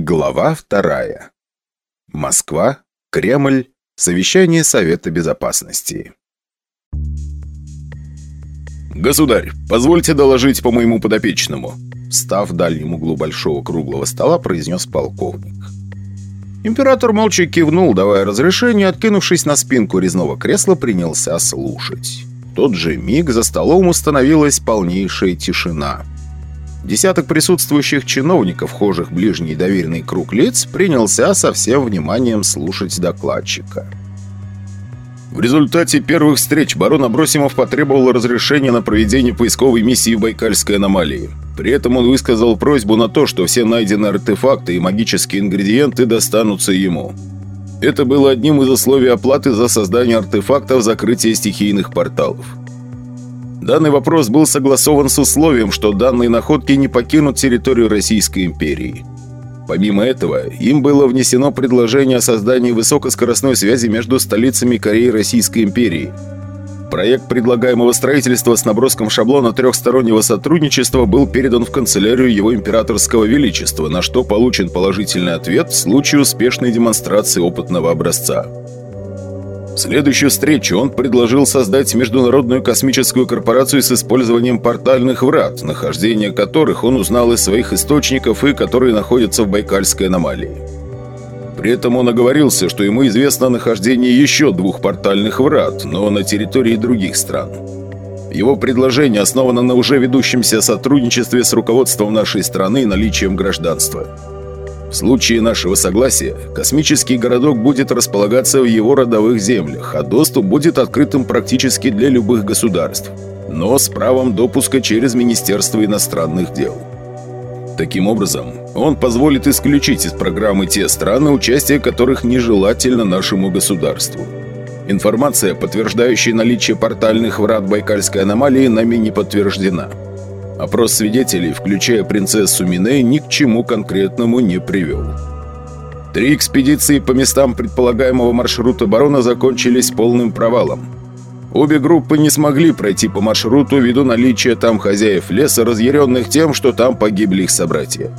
Глава вторая. Москва, Кремль, совещание Совета Безопасности. «Государь, позвольте доложить по моему подопечному», Став в дальнем углу большого круглого стола, произнес полковник. Император молча кивнул, давая разрешение, откинувшись на спинку резного кресла, принялся слушать. В тот же миг за столом установилась полнейшая тишина – Десяток присутствующих чиновников, вхожих в ближний доверенный круг лиц, принялся со всем вниманием слушать докладчика. В результате первых встреч барон Абросимов потребовал разрешения на проведение поисковой миссии в Байкальской аномалии. При этом он высказал просьбу на то, что все найденные артефакты и магические ингредиенты достанутся ему. Это было одним из условий оплаты за создание артефактов закрытия стихийных порталов. Данный вопрос был согласован с условием, что данные находки не покинут территорию Российской империи. Помимо этого, им было внесено предложение о создании высокоскоростной связи между столицами Кореи и Российской империи. Проект предлагаемого строительства с наброском шаблона трехстороннего сотрудничества был передан в канцелярию его императорского величества, на что получен положительный ответ в случае успешной демонстрации опытного образца. Следующую встречу он предложил создать Международную космическую корпорацию с использованием портальных врат, нахождение которых он узнал из своих источников и которые находятся в Байкальской аномалии. При этом он оговорился, что ему известно нахождение еще двух портальных врат, но на территории других стран. Его предложение основано на уже ведущемся сотрудничестве с руководством нашей страны и наличием гражданства. В случае нашего согласия, космический городок будет располагаться в его родовых землях, а доступ будет открытым практически для любых государств, но с правом допуска через Министерство иностранных дел. Таким образом, он позволит исключить из программы те страны, участие которых нежелательно нашему государству. Информация, подтверждающая наличие портальных врат Байкальской аномалии, нами не подтверждена – Опрос свидетелей, включая принцессу Миней, ни к чему конкретному не привел. Три экспедиции по местам предполагаемого маршрута барона закончились полным провалом. Обе группы не смогли пройти по маршруту ввиду наличия там хозяев леса, разъяренных тем, что там погибли их собратья.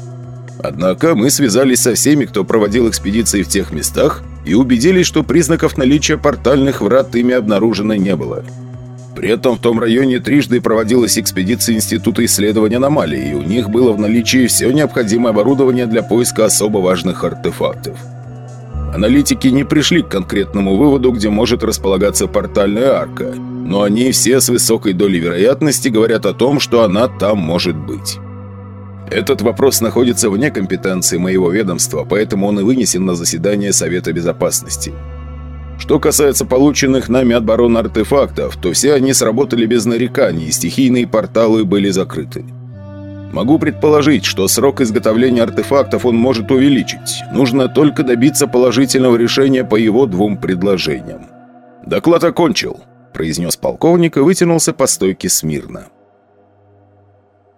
Однако мы связались со всеми, кто проводил экспедиции в тех местах, и убедились, что признаков наличия портальных врат ими обнаружено не было. При этом в том районе трижды проводилась экспедиция Института исследования аномалий, и у них было в наличии все необходимое оборудование для поиска особо важных артефактов. Аналитики не пришли к конкретному выводу, где может располагаться портальная арка, но они все с высокой долей вероятности говорят о том, что она там может быть. Этот вопрос находится вне компетенции моего ведомства, поэтому он и вынесен на заседание Совета Безопасности. Что касается полученных нами от барона артефактов, то все они сработали без нареканий, стихийные порталы были закрыты. Могу предположить, что срок изготовления артефактов он может увеличить. Нужно только добиться положительного решения по его двум предложениям. «Доклад окончил», – произнес полковник и вытянулся по стойке смирно.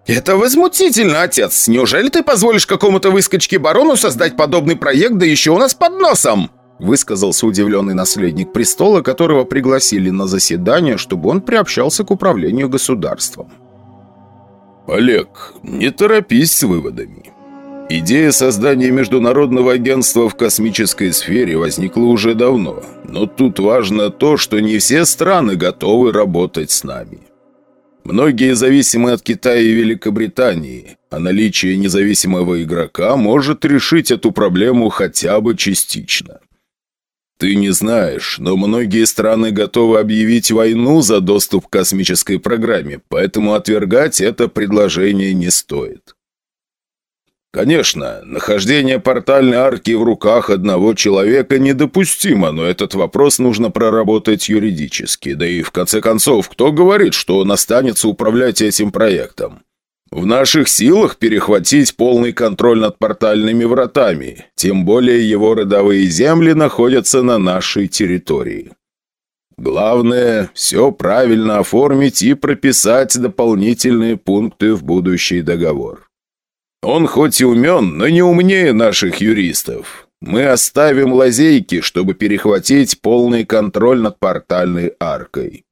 «Это возмутительно, отец! Неужели ты позволишь какому-то выскочке барону создать подобный проект, да еще у нас под носом?» Высказался удивленный наследник престола, которого пригласили на заседание, чтобы он приобщался к управлению государством. «Олег, не торопись с выводами. Идея создания международного агентства в космической сфере возникла уже давно, но тут важно то, что не все страны готовы работать с нами. Многие зависимы от Китая и Великобритании, а наличие независимого игрока может решить эту проблему хотя бы частично. Ты не знаешь, но многие страны готовы объявить войну за доступ к космической программе, поэтому отвергать это предложение не стоит. Конечно, нахождение портальной арки в руках одного человека недопустимо, но этот вопрос нужно проработать юридически. Да и в конце концов, кто говорит, что он останется управлять этим проектом? В наших силах перехватить полный контроль над портальными вратами, тем более его родовые земли находятся на нашей территории. Главное – все правильно оформить и прописать дополнительные пункты в будущий договор. Он хоть и умен, но не умнее наших юристов. Мы оставим лазейки, чтобы перехватить полный контроль над портальной аркой.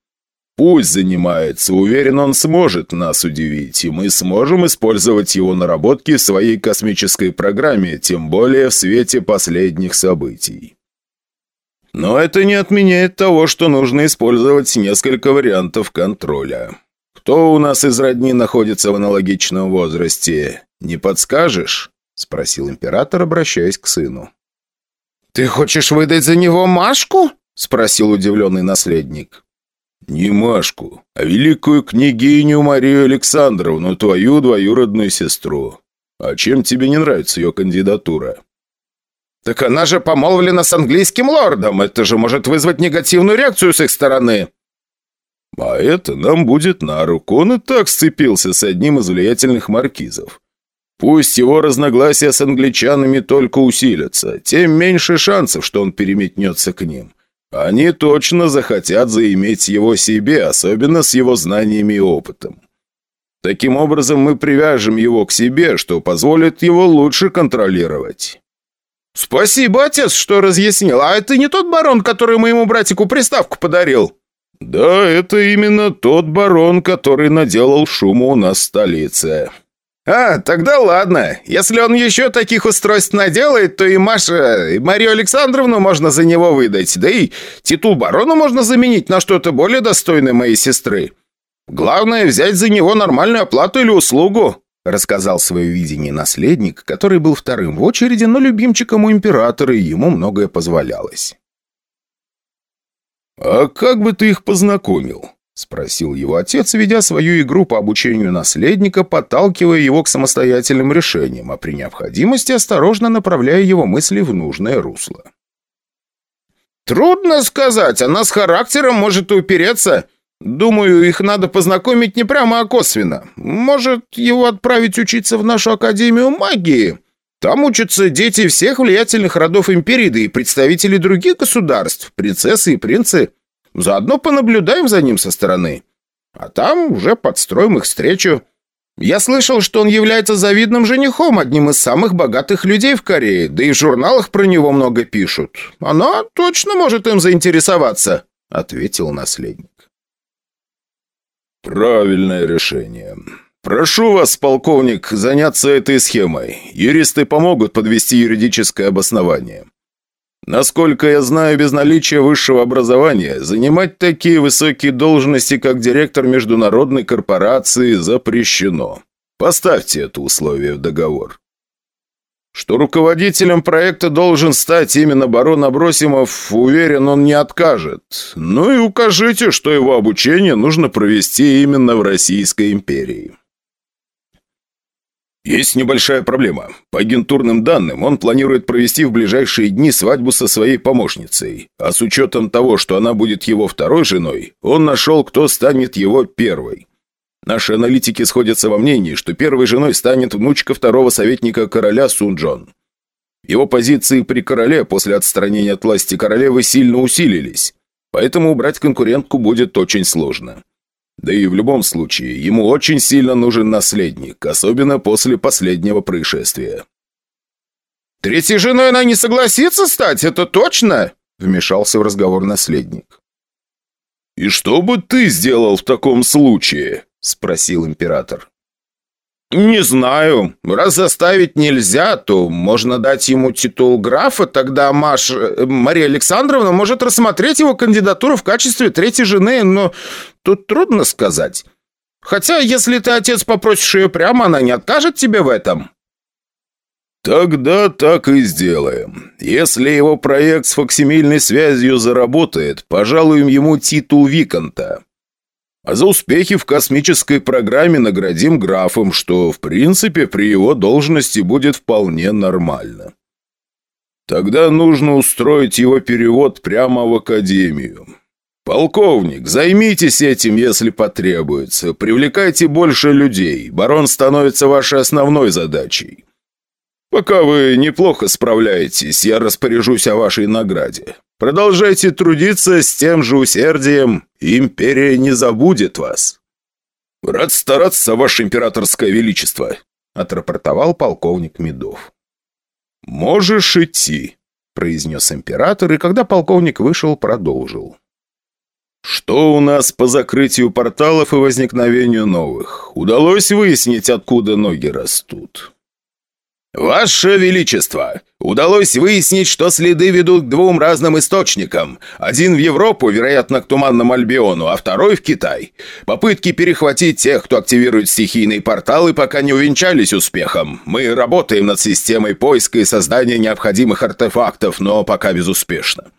Пусть занимается, уверен, он сможет нас удивить, и мы сможем использовать его наработки в своей космической программе, тем более в свете последних событий. Но это не отменяет того, что нужно использовать несколько вариантов контроля. Кто у нас из родни находится в аналогичном возрасте? Не подскажешь?» — спросил император, обращаясь к сыну. «Ты хочешь выдать за него Машку?» — спросил удивленный наследник. «Не Машку, а великую княгиню Марию Александровну, твою двоюродную сестру. А чем тебе не нравится ее кандидатура?» «Так она же помолвлена с английским лордом. Это же может вызвать негативную реакцию с их стороны». «А это нам будет на руку. Он и так сцепился с одним из влиятельных маркизов. Пусть его разногласия с англичанами только усилятся, тем меньше шансов, что он переметнется к ним. Они точно захотят заиметь его себе, особенно с его знаниями и опытом. Таким образом, мы привяжем его к себе, что позволит его лучше контролировать. «Спасибо, отец, что разъяснил. А это не тот барон, который моему братику приставку подарил?» «Да, это именно тот барон, который наделал шуму у нас в столице». «А, тогда ладно. Если он еще таких устройств наделает, то и Маша, и Марию Александровну можно за него выдать, да и титул барона можно заменить на что-то более достойное моей сестры. Главное, взять за него нормальную оплату или услугу», рассказал свое видение наследник, который был вторым в очереди, но любимчиком у императора, и ему многое позволялось. «А как бы ты их познакомил?» — спросил его отец, ведя свою игру по обучению наследника, подталкивая его к самостоятельным решениям, а при необходимости осторожно направляя его мысли в нужное русло. «Трудно сказать, она с характером может упереться. Думаю, их надо познакомить не прямо, а косвенно. Может, его отправить учиться в нашу Академию магии? Там учатся дети всех влиятельных родов Империи, да и представители других государств, принцессы и принцы». Заодно понаблюдаем за ним со стороны. А там уже подстроим их встречу. Я слышал, что он является завидным женихом, одним из самых богатых людей в Корее, да и в журналах про него много пишут. Она точно может им заинтересоваться», — ответил наследник. «Правильное решение. Прошу вас, полковник, заняться этой схемой. Юристы помогут подвести юридическое обоснование. Насколько я знаю, без наличия высшего образования занимать такие высокие должности, как директор международной корпорации, запрещено. Поставьте это условие в договор. Что руководителем проекта должен стать именно барон Абросимов, уверен, он не откажет. Ну и укажите, что его обучение нужно провести именно в Российской империи. Есть небольшая проблема. По агентурным данным, он планирует провести в ближайшие дни свадьбу со своей помощницей. А с учетом того, что она будет его второй женой, он нашел, кто станет его первой. Наши аналитики сходятся во мнении, что первой женой станет внучка второго советника короля Сунджон. Его позиции при короле после отстранения от власти королевы сильно усилились, поэтому убрать конкурентку будет очень сложно. Да и в любом случае, ему очень сильно нужен наследник, особенно после последнего происшествия. «Третьей женой она не согласится стать, это точно?» Вмешался в разговор наследник. «И что бы ты сделал в таком случае?» Спросил император. «Не знаю. Раз заставить нельзя, то можно дать ему титул графа, тогда Маш... Мария Александровна может рассмотреть его кандидатуру в качестве третьей жены, но тут трудно сказать. Хотя, если ты, отец, попросишь ее прямо, она не откажет тебе в этом». «Тогда так и сделаем. Если его проект с фоксимильной связью заработает, пожалуем ему титул Виконта. А за успехи в космической программе наградим графом, что, в принципе, при его должности будет вполне нормально. Тогда нужно устроить его перевод прямо в академию. «Полковник, займитесь этим, если потребуется. Привлекайте больше людей. Барон становится вашей основной задачей. Пока вы неплохо справляетесь, я распоряжусь о вашей награде. Продолжайте трудиться с тем же усердием, империя не забудет вас. Рад стараться, ваше императорское величество, отрапортовал полковник Медов. «Можешь идти», — произнес император, и когда полковник вышел, продолжил. Что у нас по закрытию порталов и возникновению новых? Удалось выяснить, откуда ноги растут? «Ваше Величество! Удалось выяснить, что следы ведут к двум разным источникам. Один в Европу, вероятно, к Туманному Альбиону, а второй в Китай. Попытки перехватить тех, кто активирует стихийные порталы, пока не увенчались успехом. Мы работаем над системой поиска и создания необходимых артефактов, но пока безуспешно.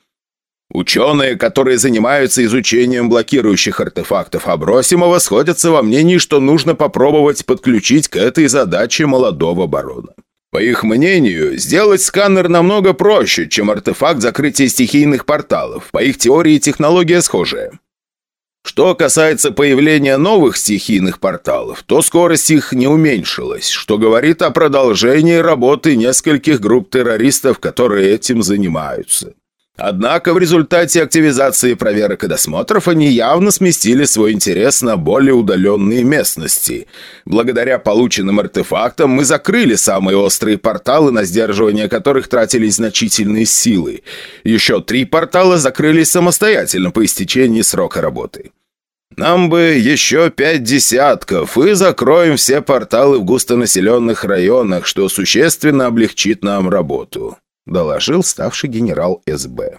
Ученые, которые занимаются изучением блокирующих артефактов Абросимова, сходятся во мнении, что нужно попробовать подключить к этой задаче молодого барона. По их мнению, сделать сканер намного проще, чем артефакт закрытия стихийных порталов. По их теории технология схожая. Что касается появления новых стихийных порталов, то скорость их не уменьшилась, что говорит о продолжении работы нескольких групп террористов, которые этим занимаются. Однако в результате активизации проверок и досмотров они явно сместили свой интерес на более удаленные местности. Благодаря полученным артефактам мы закрыли самые острые порталы, на сдерживание которых тратились значительные силы. Еще три портала закрылись самостоятельно по истечении срока работы. Нам бы еще пять десятков, и закроем все порталы в густонаселенных районах, что существенно облегчит нам работу доложил ставший генерал СБ.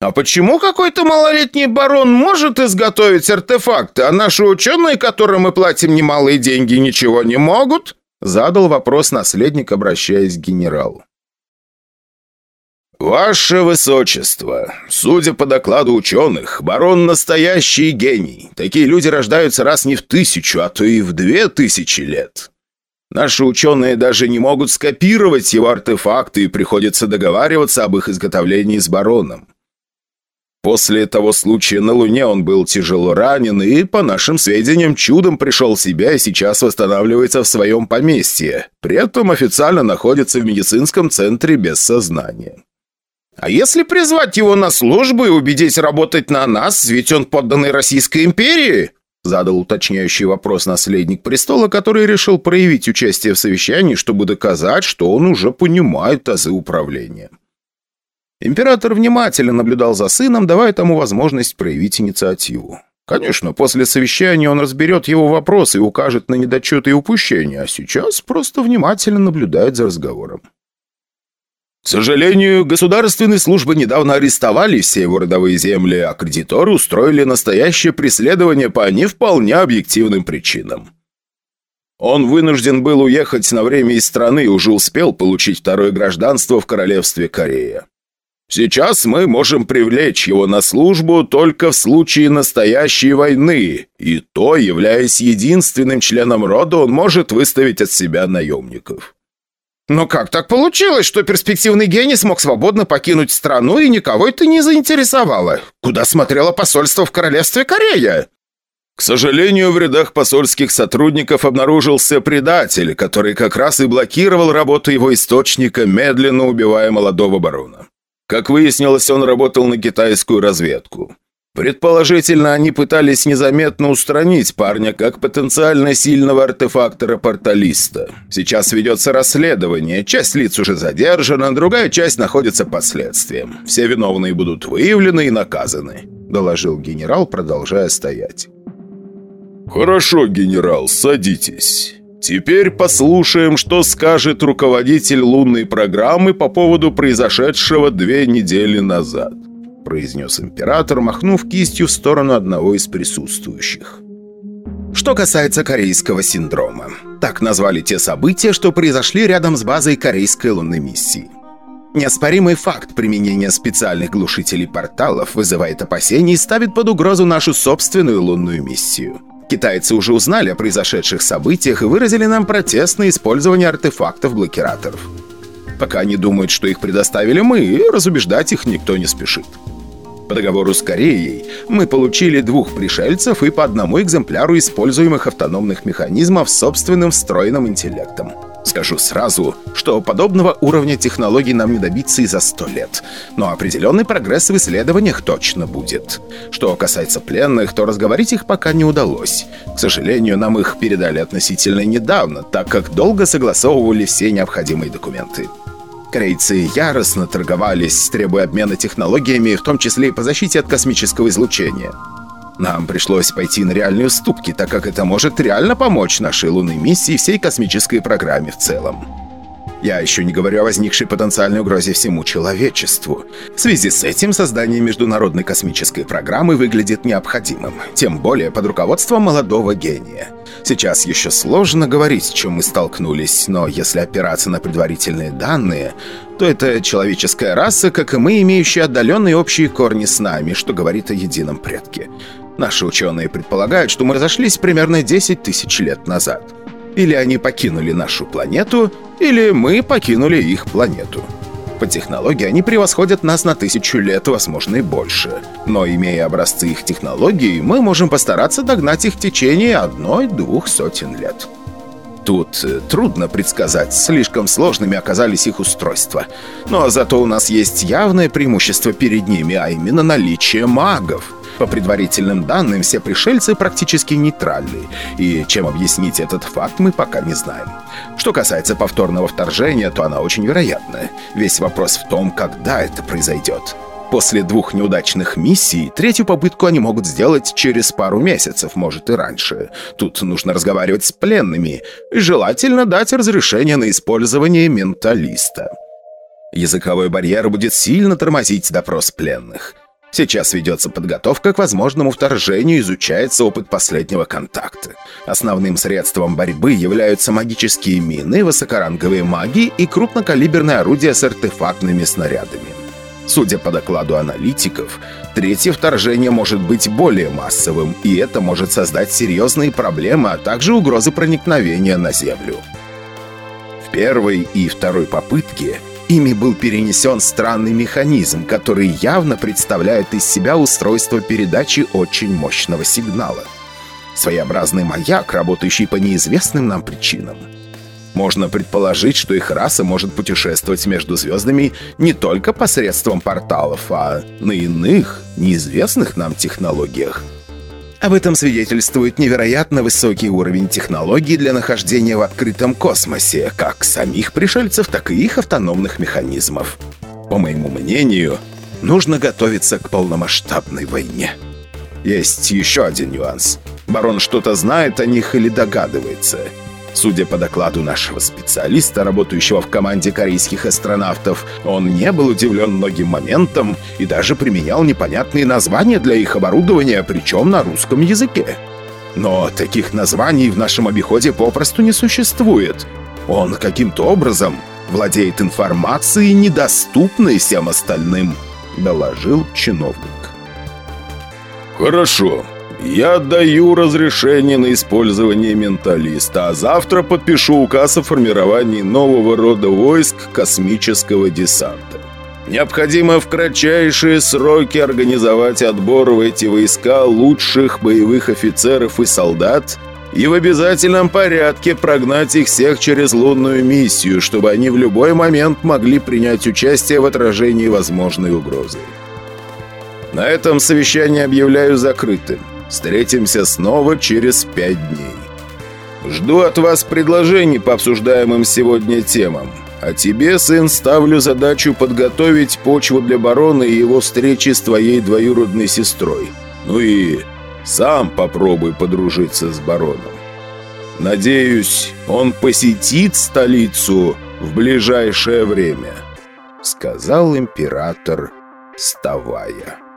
«А почему какой-то малолетний барон может изготовить артефакты, а наши ученые, которым мы платим немалые деньги, ничего не могут?» Задал вопрос наследник, обращаясь к генералу. «Ваше Высочество, судя по докладу ученых, барон настоящий гений. Такие люди рождаются раз не в тысячу, а то и в две тысячи лет. Наши ученые даже не могут скопировать его артефакты и приходится договариваться об их изготовлении с бароном. После того случая на Луне он был тяжело ранен и, по нашим сведениям, чудом пришел в себя и сейчас восстанавливается в своем поместье. При этом официально находится в медицинском центре без сознания. А если призвать его на службу и убедить работать на нас, ведь он подданный Российской империи? Задал уточняющий вопрос наследник престола, который решил проявить участие в совещании, чтобы доказать, что он уже понимает азы управления. Император внимательно наблюдал за сыном, давая тому возможность проявить инициативу. Конечно, после совещания он разберет его вопросы и укажет на недочеты и упущения, а сейчас просто внимательно наблюдает за разговором. К сожалению, государственные службы недавно арестовали все его родовые земли, а кредиторы устроили настоящее преследование по не вполне объективным причинам. Он вынужден был уехать на время из страны и уже успел получить второе гражданство в Королевстве Корея. Сейчас мы можем привлечь его на службу только в случае настоящей войны, и то, являясь единственным членом рода, он может выставить от себя наемников. Но как так получилось, что перспективный гений смог свободно покинуть страну и никого это не заинтересовало? Куда смотрело посольство в Королевстве Корея? К сожалению, в рядах посольских сотрудников обнаружился предатель, который как раз и блокировал работу его источника, медленно убивая молодого барона. Как выяснилось, он работал на китайскую разведку. Предположительно, они пытались незаметно устранить парня как потенциально сильного артефактора-порталиста. Сейчас ведется расследование, часть лиц уже задержана, другая часть находится под следствием. Все виновные будут выявлены и наказаны», – доложил генерал, продолжая стоять. «Хорошо, генерал, садитесь. Теперь послушаем, что скажет руководитель лунной программы по поводу произошедшего две недели назад» произнес император, махнув кистью в сторону одного из присутствующих. Что касается корейского синдрома. Так назвали те события, что произошли рядом с базой корейской лунной миссии. Неоспоримый факт применения специальных глушителей порталов вызывает опасения и ставит под угрозу нашу собственную лунную миссию. Китайцы уже узнали о произошедших событиях и выразили нам протест на использование артефактов-блокираторов. Пока они думают, что их предоставили мы, и разубеждать их никто не спешит. По договору с Кореей мы получили двух пришельцев и по одному экземпляру используемых автономных механизмов с собственным встроенным интеллектом. Скажу сразу, что подобного уровня технологий нам не добиться и за сто лет. Но определенный прогресс в исследованиях точно будет. Что касается пленных, то разговорить их пока не удалось. К сожалению, нам их передали относительно недавно, так как долго согласовывали все необходимые документы. Корейцы яростно торговались, требуя обмена технологиями, в том числе и по защите от космического излучения. Нам пришлось пойти на реальные уступки, так как это может реально помочь нашей лунной миссии и всей космической программе в целом. Я еще не говорю о возникшей потенциальной угрозе всему человечеству. В связи с этим создание международной космической программы выглядит необходимым, тем более под руководством молодого гения. Сейчас еще сложно говорить, с чем мы столкнулись, но если опираться на предварительные данные, то это человеческая раса, как и мы, имеющая отдаленные общие корни с нами, что говорит о едином предке. Наши ученые предполагают, что мы разошлись примерно 10 тысяч лет назад. Или они покинули нашу планету, или мы покинули их планету. По технологии они превосходят нас на тысячу лет, возможно и больше. Но имея образцы их технологий, мы можем постараться догнать их в течение одной-двух сотен лет. Тут э, трудно предсказать, слишком сложными оказались их устройства. Но зато у нас есть явное преимущество перед ними, а именно наличие магов. По предварительным данным, все пришельцы практически нейтральны, и чем объяснить этот факт мы пока не знаем. Что касается повторного вторжения, то она очень вероятна. Весь вопрос в том, когда это произойдет. После двух неудачных миссий, третью попытку они могут сделать через пару месяцев, может и раньше. Тут нужно разговаривать с пленными, и желательно дать разрешение на использование менталиста. Языковой барьер будет сильно тормозить допрос пленных. Сейчас ведется подготовка к возможному вторжению, изучается опыт последнего контакта. Основным средством борьбы являются магические мины, высокоранговые маги и крупнокалиберные орудия с артефактными снарядами. Судя по докладу аналитиков, третье вторжение может быть более массовым, и это может создать серьезные проблемы, а также угрозы проникновения на Землю. В первой и второй попытке Ими был перенесен странный механизм, который явно представляет из себя устройство передачи очень мощного сигнала. Своеобразный маяк, работающий по неизвестным нам причинам. Можно предположить, что их раса может путешествовать между звездами не только посредством порталов, а на иных, неизвестных нам технологиях. Об этом свидетельствует невероятно высокий уровень технологий для нахождения в открытом космосе, как самих пришельцев, так и их автономных механизмов. По моему мнению, нужно готовиться к полномасштабной войне. Есть еще один нюанс. Барон что-то знает о них или догадывается – Судя по докладу нашего специалиста, работающего в команде корейских астронавтов, он не был удивлен многим моментам и даже применял непонятные названия для их оборудования, причем на русском языке. Но таких названий в нашем обиходе попросту не существует. Он каким-то образом владеет информацией, недоступной всем остальным, доложил чиновник. «Хорошо», я даю разрешение на использование менталиста, а завтра подпишу указ о формировании нового рода войск космического десанта. Необходимо в кратчайшие сроки организовать отбор в эти войска лучших боевых офицеров и солдат и в обязательном порядке прогнать их всех через лунную миссию, чтобы они в любой момент могли принять участие в отражении возможной угрозы. На этом совещание объявляю закрытым. Встретимся снова через пять дней. Жду от вас предложений по обсуждаемым сегодня темам. А тебе, сын, ставлю задачу подготовить почву для барона и его встречи с твоей двоюродной сестрой. Ну и сам попробуй подружиться с бароном. Надеюсь, он посетит столицу в ближайшее время», — сказал император, вставая.